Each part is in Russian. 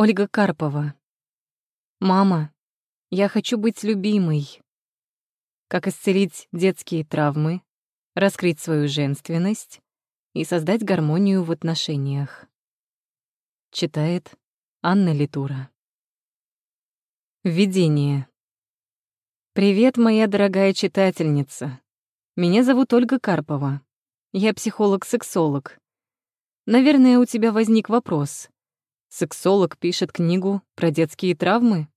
Ольга Карпова. Мама, я хочу быть любимой. Как исцелить детские травмы, раскрыть свою женственность и создать гармонию в отношениях. Читает Анна Литура. Введение. Привет, моя дорогая читательница. Меня зовут Ольга Карпова. Я психолог-сексолог. Наверное, у тебя возник вопрос. Сексолог пишет книгу про детские травмы?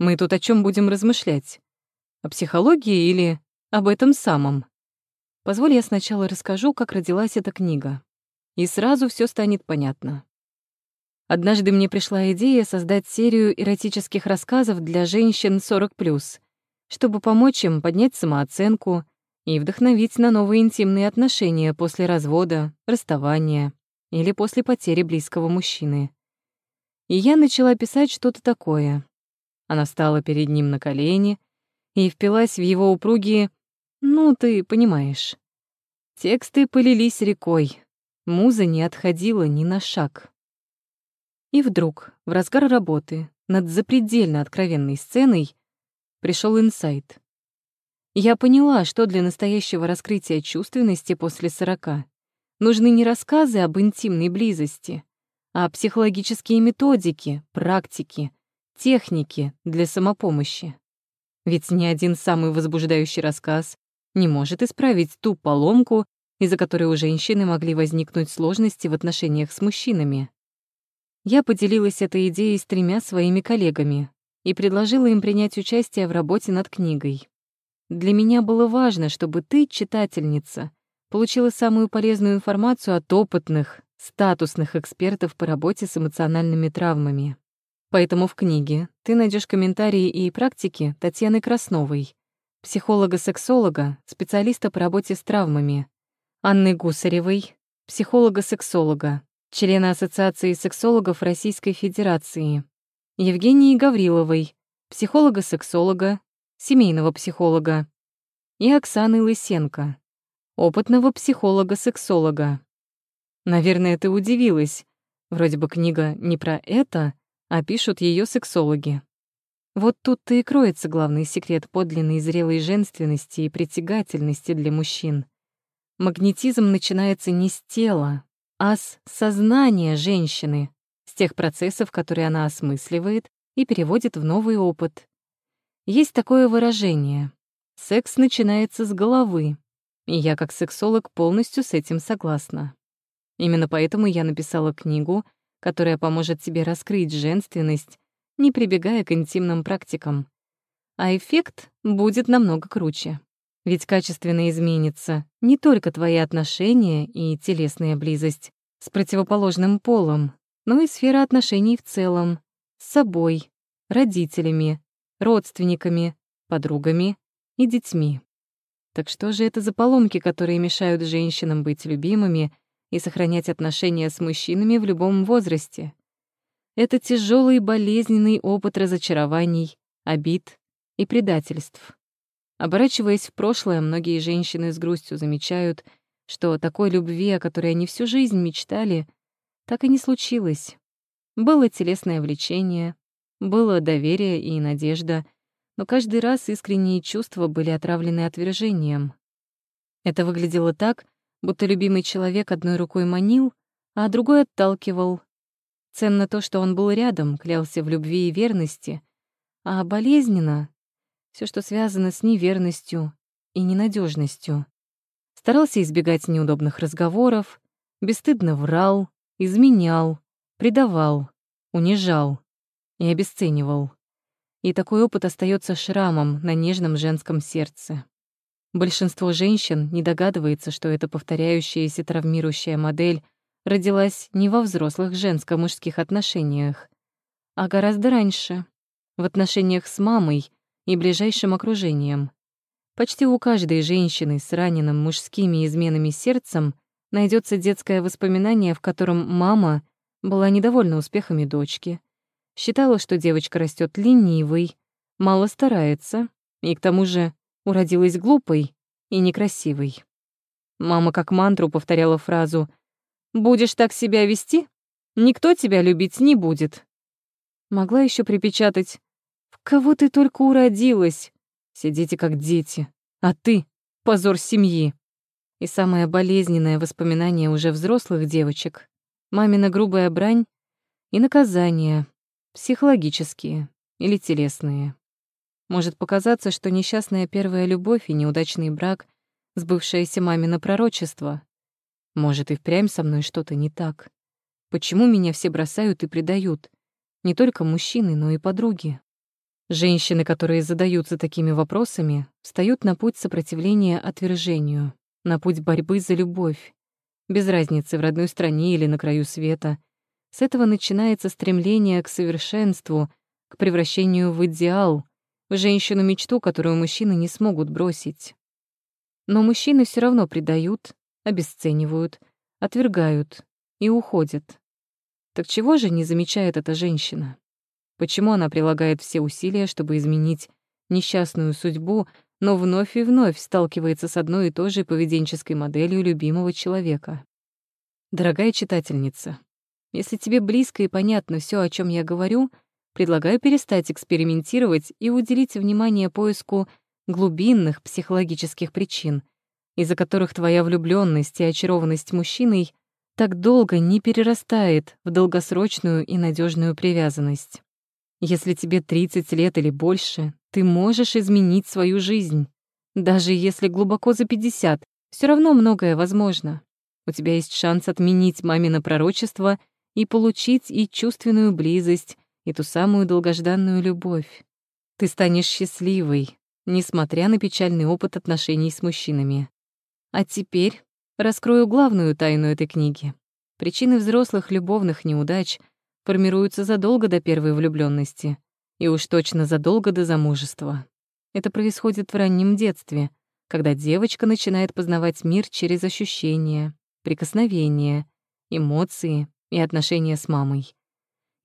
Мы тут о чем будем размышлять? О психологии или об этом самом? Позволь я сначала расскажу, как родилась эта книга. И сразу все станет понятно. Однажды мне пришла идея создать серию эротических рассказов для женщин 40+, чтобы помочь им поднять самооценку и вдохновить на новые интимные отношения после развода, расставания или после потери близкого мужчины и я начала писать что-то такое. Она встала перед ним на колени и впилась в его упругие «ну, ты понимаешь». Тексты полились рекой, муза не отходила ни на шаг. И вдруг, в разгар работы, над запредельно откровенной сценой, пришел инсайт. Я поняла, что для настоящего раскрытия чувственности после сорока нужны не рассказы об интимной близости, а психологические методики, практики, техники для самопомощи. Ведь ни один самый возбуждающий рассказ не может исправить ту поломку, из-за которой у женщины могли возникнуть сложности в отношениях с мужчинами. Я поделилась этой идеей с тремя своими коллегами и предложила им принять участие в работе над книгой. Для меня было важно, чтобы ты, читательница, получила самую полезную информацию от опытных, статусных экспертов по работе с эмоциональными травмами. Поэтому в книге ты найдешь комментарии и практики Татьяны Красновой, психолога-сексолога, специалиста по работе с травмами, Анны Гусаревой, психолога-сексолога, члена Ассоциации сексологов Российской Федерации, Евгении Гавриловой, психолога-сексолога, семейного психолога, и Оксаны Лысенко, опытного психолога-сексолога. Наверное, ты удивилась. Вроде бы книга не про это, а пишут ее сексологи. Вот тут-то и кроется главный секрет подлинной зрелой женственности и притягательности для мужчин. Магнетизм начинается не с тела, а с сознания женщины, с тех процессов, которые она осмысливает и переводит в новый опыт. Есть такое выражение «секс начинается с головы», и я как сексолог полностью с этим согласна. Именно поэтому я написала книгу, которая поможет тебе раскрыть женственность, не прибегая к интимным практикам. А эффект будет намного круче. Ведь качественно изменится не только твои отношения и телесная близость с противоположным полом, но и сфера отношений в целом, с собой, родителями, родственниками, подругами и детьми. Так что же это за поломки, которые мешают женщинам быть любимыми и сохранять отношения с мужчинами в любом возрасте. Это тяжелый и болезненный опыт разочарований, обид и предательств. Оборачиваясь в прошлое, многие женщины с грустью замечают, что такой любви, о которой они всю жизнь мечтали, так и не случилось. Было телесное влечение, было доверие и надежда, но каждый раз искренние чувства были отравлены отвержением. Это выглядело так, будто любимый человек одной рукой манил, а другой отталкивал. Ценно то, что он был рядом, клялся в любви и верности, а болезненно все, что связано с неверностью и ненадежностью. Старался избегать неудобных разговоров, бесстыдно врал, изменял, предавал, унижал и обесценивал. И такой опыт остается шрамом на нежном женском сердце. Большинство женщин не догадывается, что эта повторяющаяся травмирующая модель родилась не во взрослых женско-мужских отношениях, а гораздо раньше, в отношениях с мамой и ближайшим окружением. Почти у каждой женщины с раненым мужскими изменами сердцем найдется детское воспоминание, в котором мама была недовольна успехами дочки, считала, что девочка растет ленивой, мало старается и, к тому же, уродилась глупой и некрасивой. Мама как мантру повторяла фразу «Будешь так себя вести, никто тебя любить не будет». Могла еще припечатать «В кого ты только уродилась? Сидите как дети, а ты — позор семьи». И самое болезненное воспоминание уже взрослых девочек — мамина грубая брань и наказания, психологические или телесные. Может показаться, что несчастная первая любовь и неудачный брак — сбывшееся мамино пророчество. Может, и впрямь со мной что-то не так. Почему меня все бросают и предают? Не только мужчины, но и подруги. Женщины, которые задаются такими вопросами, встают на путь сопротивления отвержению, на путь борьбы за любовь. Без разницы, в родной стране или на краю света. С этого начинается стремление к совершенству, к превращению в идеал, в женщину-мечту, которую мужчины не смогут бросить. Но мужчины все равно предают, обесценивают, отвергают и уходят. Так чего же не замечает эта женщина? Почему она прилагает все усилия, чтобы изменить несчастную судьбу, но вновь и вновь сталкивается с одной и той же поведенческой моделью любимого человека? Дорогая читательница, если тебе близко и понятно все, о чем я говорю, предлагаю перестать экспериментировать и уделить внимание поиску глубинных психологических причин, из-за которых твоя влюбленность и очарованность мужчиной так долго не перерастает в долгосрочную и надежную привязанность. Если тебе 30 лет или больше, ты можешь изменить свою жизнь. Даже если глубоко за 50, все равно многое возможно. У тебя есть шанс отменить мамино пророчество и получить и чувственную близость, и ту самую долгожданную любовь. Ты станешь счастливой, несмотря на печальный опыт отношений с мужчинами. А теперь раскрою главную тайну этой книги. Причины взрослых любовных неудач формируются задолго до первой влюбленности и уж точно задолго до замужества. Это происходит в раннем детстве, когда девочка начинает познавать мир через ощущения, прикосновения, эмоции и отношения с мамой.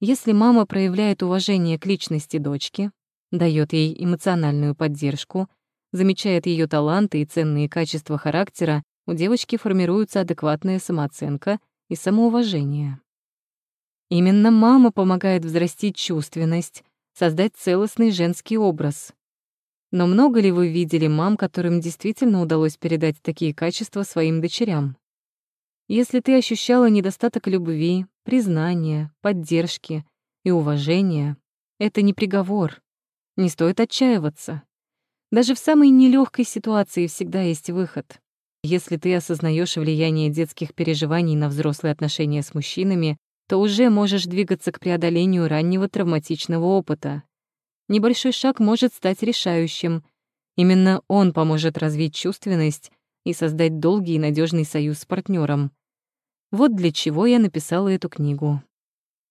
Если мама проявляет уважение к личности дочки, дает ей эмоциональную поддержку, замечает ее таланты и ценные качества характера, у девочки формируется адекватная самооценка и самоуважение. Именно мама помогает взрастить чувственность, создать целостный женский образ. Но много ли вы видели мам, которым действительно удалось передать такие качества своим дочерям? Если ты ощущала недостаток любви, признания, поддержки и уважения, это не приговор. Не стоит отчаиваться. Даже в самой нелегкой ситуации всегда есть выход. Если ты осознаешь влияние детских переживаний на взрослые отношения с мужчинами, то уже можешь двигаться к преодолению раннего травматичного опыта. Небольшой шаг может стать решающим. Именно он поможет развить чувственность и создать долгий и надежный союз с партнером. Вот для чего я написала эту книгу.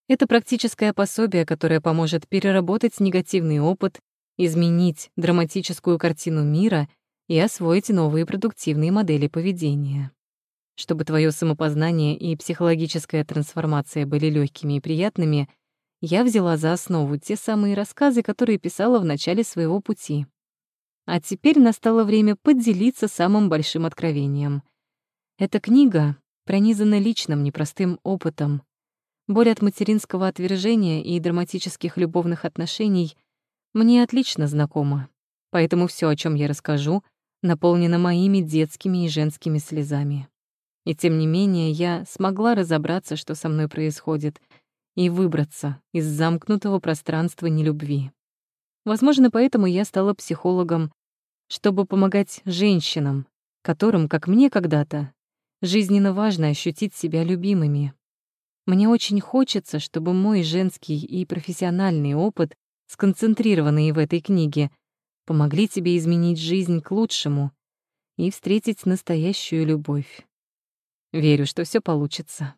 Это практическое пособие, которое поможет переработать негативный опыт, изменить драматическую картину мира — и освоить новые продуктивные модели поведения. Чтобы твое самопознание и психологическая трансформация были легкими и приятными, я взяла за основу те самые рассказы, которые писала в начале своего пути. А теперь настало время поделиться самым большим откровением. Эта книга пронизана личным непростым опытом. Боль от материнского отвержения и драматических любовных отношений мне отлично знакома, поэтому все, о чем я расскажу, наполнена моими детскими и женскими слезами. И тем не менее я смогла разобраться, что со мной происходит, и выбраться из замкнутого пространства нелюбви. Возможно, поэтому я стала психологом, чтобы помогать женщинам, которым, как мне когда-то, жизненно важно ощутить себя любимыми. Мне очень хочется, чтобы мой женский и профессиональный опыт, сконцентрированный в этой книге, помогли тебе изменить жизнь к лучшему и встретить настоящую любовь. Верю, что все получится.